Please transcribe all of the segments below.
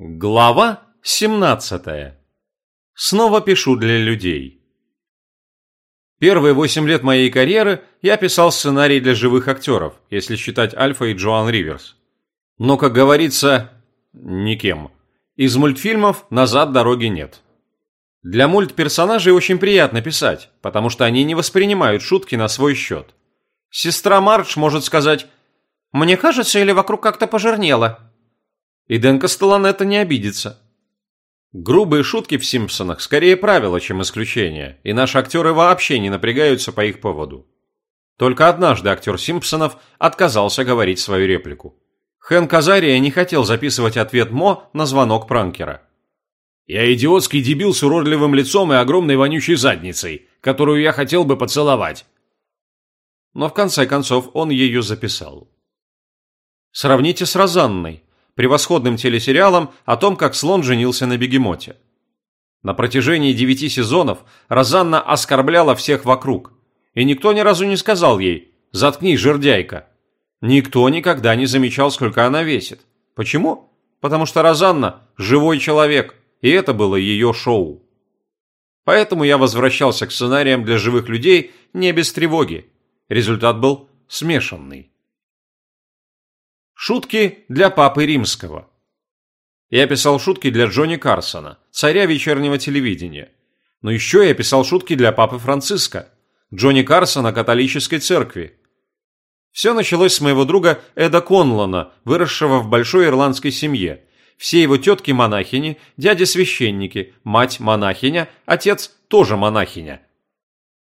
Глава 17. Снова пишу для людей. Первые восемь лет моей карьеры я писал сценарий для живых актеров, если считать Альфа и Джоан Риверс. Но, как говорится, никем. Из мультфильмов назад дороги нет. Для мультперсонажей очень приятно писать, потому что они не воспринимают шутки на свой счет. Сестра Мардж может сказать «Мне кажется, или вокруг как-то пожирнело?» И Дэн Костеланета не обидится. Грубые шутки в «Симпсонах» скорее правило, чем исключение, и наши актеры вообще не напрягаются по их поводу. Только однажды актер «Симпсонов» отказался говорить свою реплику. Хэн Казария не хотел записывать ответ Мо на звонок пранкера. «Я идиотский дебил с уродливым лицом и огромной вонючей задницей, которую я хотел бы поцеловать». Но в конце концов он ее записал. Сравните с Розанной, превосходным телесериалом о том, как слон женился на бегемоте. На протяжении девяти сезонов Розанна оскорбляла всех вокруг, и никто ни разу не сказал ей «заткнись, жердяйка». Никто никогда не замечал, сколько она весит. Почему? Потому что Розанна – живой человек, и это было ее шоу. Поэтому я возвращался к сценариям для живых людей не без тревоги. Результат был смешанный. Шутки для Папы Римского. Я писал шутки для Джонни Карсона, царя вечернего телевидения. Но еще я писал шутки для Папы Франциска, Джонни Карсона католической церкви. Все началось с моего друга Эда Конлона, выросшего в большой ирландской семье. Все его тетки монахини, дяди священники, мать монахиня, отец тоже монахиня –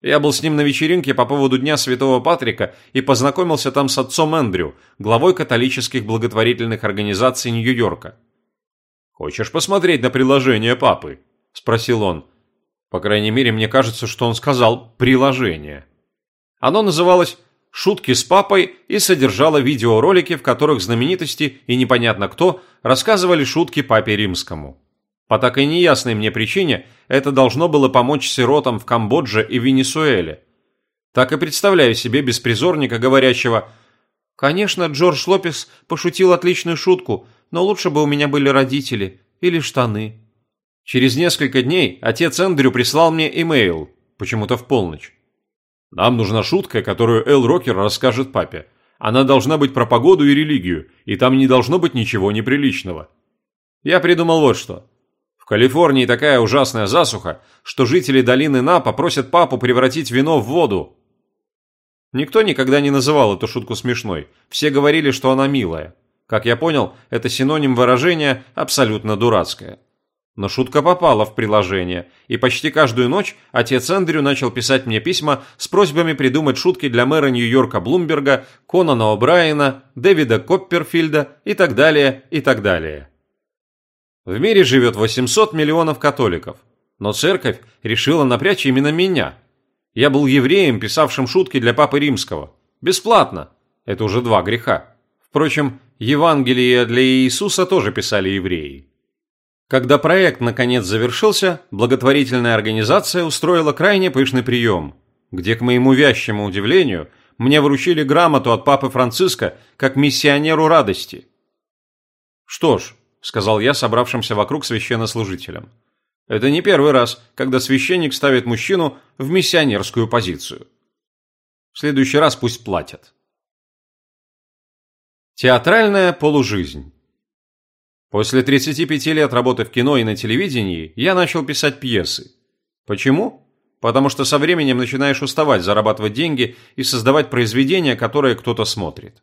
я был с ним на вечеринке по поводу Дня Святого Патрика и познакомился там с отцом Эндрю, главой католических благотворительных организаций Нью-Йорка. «Хочешь посмотреть на приложение папы?» – спросил он. По крайней мере, мне кажется, что он сказал «приложение». Оно называлось «Шутки с папой» и содержало видеоролики, в которых знаменитости и непонятно кто рассказывали шутки папе римскому. По так и неясной мне причине это должно было помочь сиротам в Камбодже и Венесуэле. Так и представляю себе беспризорника, говорящего «Конечно, Джордж Лопес пошутил отличную шутку, но лучше бы у меня были родители или штаны». Через несколько дней отец Эндрю прислал мне имейл, почему-то в полночь. «Нам нужна шутка, которую Эл Рокер расскажет папе. Она должна быть про погоду и религию, и там не должно быть ничего неприличного». Я придумал вот что. Калифорнии такая ужасная засуха, что жители долины Напа просят папу превратить вино в воду. Никто никогда не называл эту шутку смешной. Все говорили, что она милая. Как я понял, это синоним выражения абсолютно дурацкое. Но шутка попала в приложение, и почти каждую ночь отец Эндрю начал писать мне письма с просьбами придумать шутки для мэра Нью-Йорка Блумберга, Конана О'Брайена, Дэвида Копперфильда и так далее, и так далее. В мире живет 800 миллионов католиков, но церковь решила напрячь именно меня. Я был евреем, писавшим шутки для Папы Римского. Бесплатно. Это уже два греха. Впрочем, Евангелие для Иисуса тоже писали евреи. Когда проект наконец завершился, благотворительная организация устроила крайне пышный прием, где, к моему вящему удивлению, мне вручили грамоту от Папы Франциска как миссионеру радости. Что ж, – сказал я собравшимся вокруг священнослужителям. «Это не первый раз, когда священник ставит мужчину в миссионерскую позицию. В следующий раз пусть платят». Театральная полужизнь После 35 лет работы в кино и на телевидении я начал писать пьесы. Почему? Потому что со временем начинаешь уставать зарабатывать деньги и создавать произведения, которые кто-то смотрит.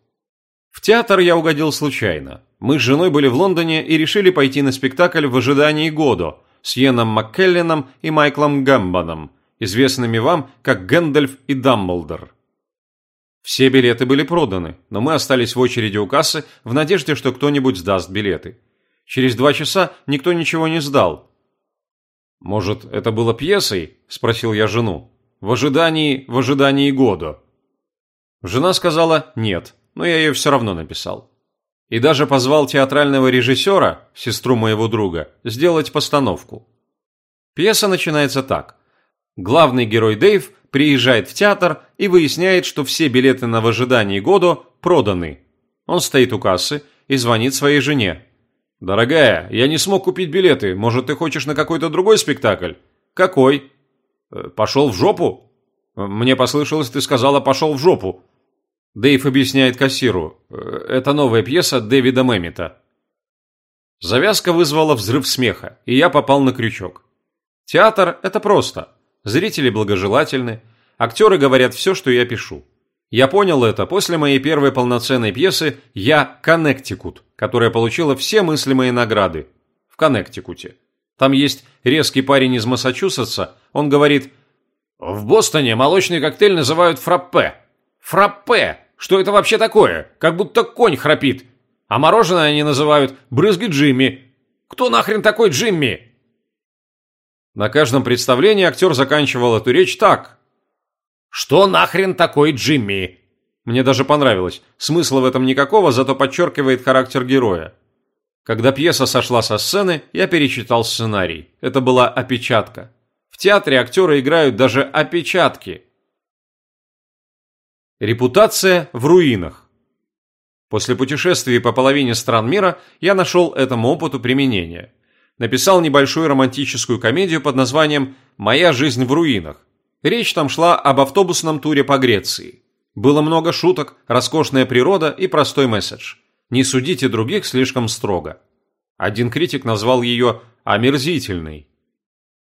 В театр я угодил случайно. Мы с женой были в Лондоне и решили пойти на спектакль в ожидании Годо с Йеном Маккелленом и Майклом Гэмбоном, известными вам как Гэндальф и Дамблдор. Все билеты были проданы, но мы остались в очереди у кассы в надежде, что кто-нибудь сдаст билеты. Через два часа никто ничего не сдал. «Может, это было пьесой?» – спросил я жену. «В ожидании, в ожидании Годо». Жена сказала «нет» но я ее все равно написал. И даже позвал театрального режиссера, сестру моего друга, сделать постановку. Пьеса начинается так. Главный герой Дэйв приезжает в театр и выясняет, что все билеты на в ожидании года проданы. Он стоит у кассы и звонит своей жене. «Дорогая, я не смог купить билеты. Может, ты хочешь на какой-то другой спектакль?» «Какой?» «Э, «Пошел в жопу?» «Мне послышалось, ты сказала «пошел в жопу». Дэйв объясняет кассиру. «Э, «Это новая пьеса Дэвида Мэмита». Завязка вызвала взрыв смеха, и я попал на крючок. Театр – это просто. Зрители благожелательны, актеры говорят все, что я пишу. Я понял это после моей первой полноценной пьесы «Я Коннектикут», которая получила все мыслимые награды в Коннектикуте. Там есть резкий парень из Массачусетса, он говорит «В Бостоне молочный коктейль называют фраппе». Фраппе! Что это вообще такое? Как будто конь храпит. А мороженое они называют брызги Джимми. Кто нахрен такой Джимми? На каждом представлении актер заканчивал эту речь так. «Что нахрен такой Джимми?» Мне даже понравилось. Смысла в этом никакого, зато подчеркивает характер героя. Когда пьеса сошла со сцены, я перечитал сценарий. Это была опечатка. В театре актеры играют даже опечатки. Репутация в руинах. После путешествий по половине стран мира я нашел этому опыту применение. Написал небольшую романтическую комедию под названием «Моя жизнь в руинах», Речь там шла об автобусном туре по Греции. Было много шуток, роскошная природа и простой месседж. Не судите других слишком строго. Один критик назвал ее «омерзительной».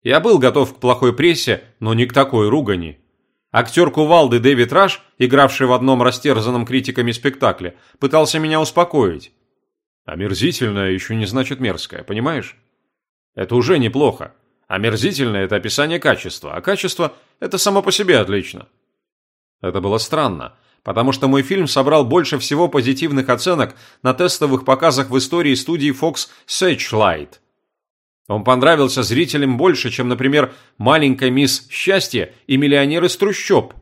Я был готов к плохой прессе, но не к такой ругани. Актер Кувалды Дэвид Раш, игравший в одном растерзанном критиками спектакле, пытался меня успокоить. Омерзительное еще не значит мерзкое, понимаешь? Это уже неплохо. Омерзительное – это описание качества, а качество – это само по себе отлично. Это было странно, потому что мой фильм собрал больше всего позитивных оценок на тестовых показах в истории студии Fox Searchlight. Он понравился зрителям больше, чем, например, «Маленькая мисс Счастье» и «Миллионер из трущоб».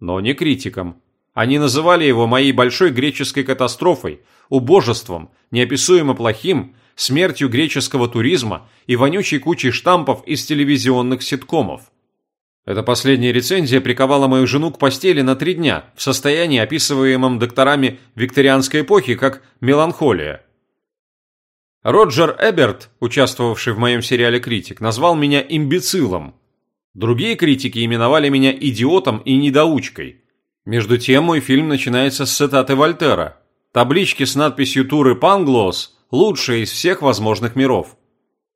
Но не критикам. Они называли его моей большой греческой катастрофой, убожеством, неописуемо плохим – смертью греческого туризма и вонючей кучей штампов из телевизионных ситкомов. Эта последняя рецензия приковала мою жену к постели на три дня в состоянии, описываемом докторами викторианской эпохи как меланхолия. Роджер Эберт, участвовавший в моем сериале «Критик», назвал меня имбецилом. Другие критики именовали меня идиотом и недоучкой. Между тем мой фильм начинается с цитаты Вольтера. Таблички с надписью «Туры Панглос» лучшее из всех возможных миров.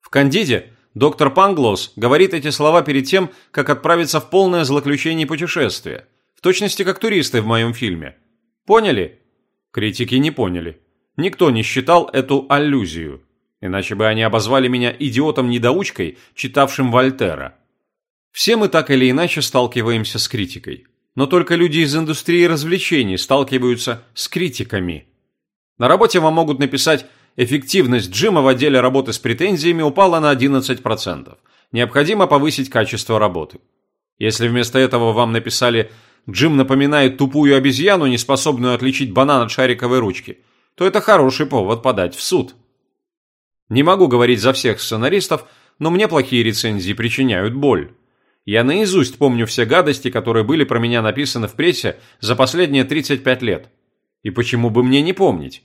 В «Кандиде» доктор Панглос говорит эти слова перед тем, как отправиться в полное злоключение путешествия, в точности как туристы в моем фильме. Поняли? Критики не поняли. Никто не считал эту аллюзию, иначе бы они обозвали меня идиотом-недоучкой, читавшим Вольтера. Все мы так или иначе сталкиваемся с критикой. Но только люди из индустрии развлечений сталкиваются с критиками. На работе вам могут написать эффективность Джима в отделе работы с претензиями упала на 11%. Необходимо повысить качество работы. Если вместо этого вам написали «Джим напоминает тупую обезьяну, не способную отличить банан от шариковой ручки», то это хороший повод подать в суд. Не могу говорить за всех сценаристов, но мне плохие рецензии причиняют боль. Я наизусть помню все гадости, которые были про меня написаны в прессе за последние 35 лет. И почему бы мне не помнить?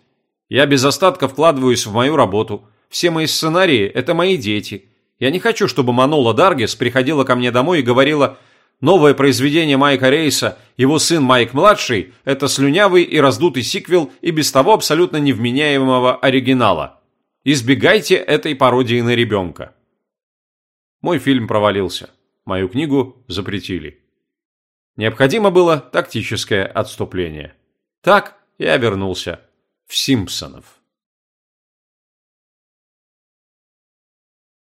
Я без остатка вкладываюсь в мою работу. Все мои сценарии – это мои дети. Я не хочу, чтобы Манола Даргис приходила ко мне домой и говорила «Новое произведение Майка Рейса, его сын Майк-младший – это слюнявый и раздутый сиквел и без того абсолютно невменяемого оригинала. Избегайте этой пародии на ребенка». Мой фильм провалился. Мою книгу запретили. Необходимо было тактическое отступление. Так я вернулся в Симпсонов.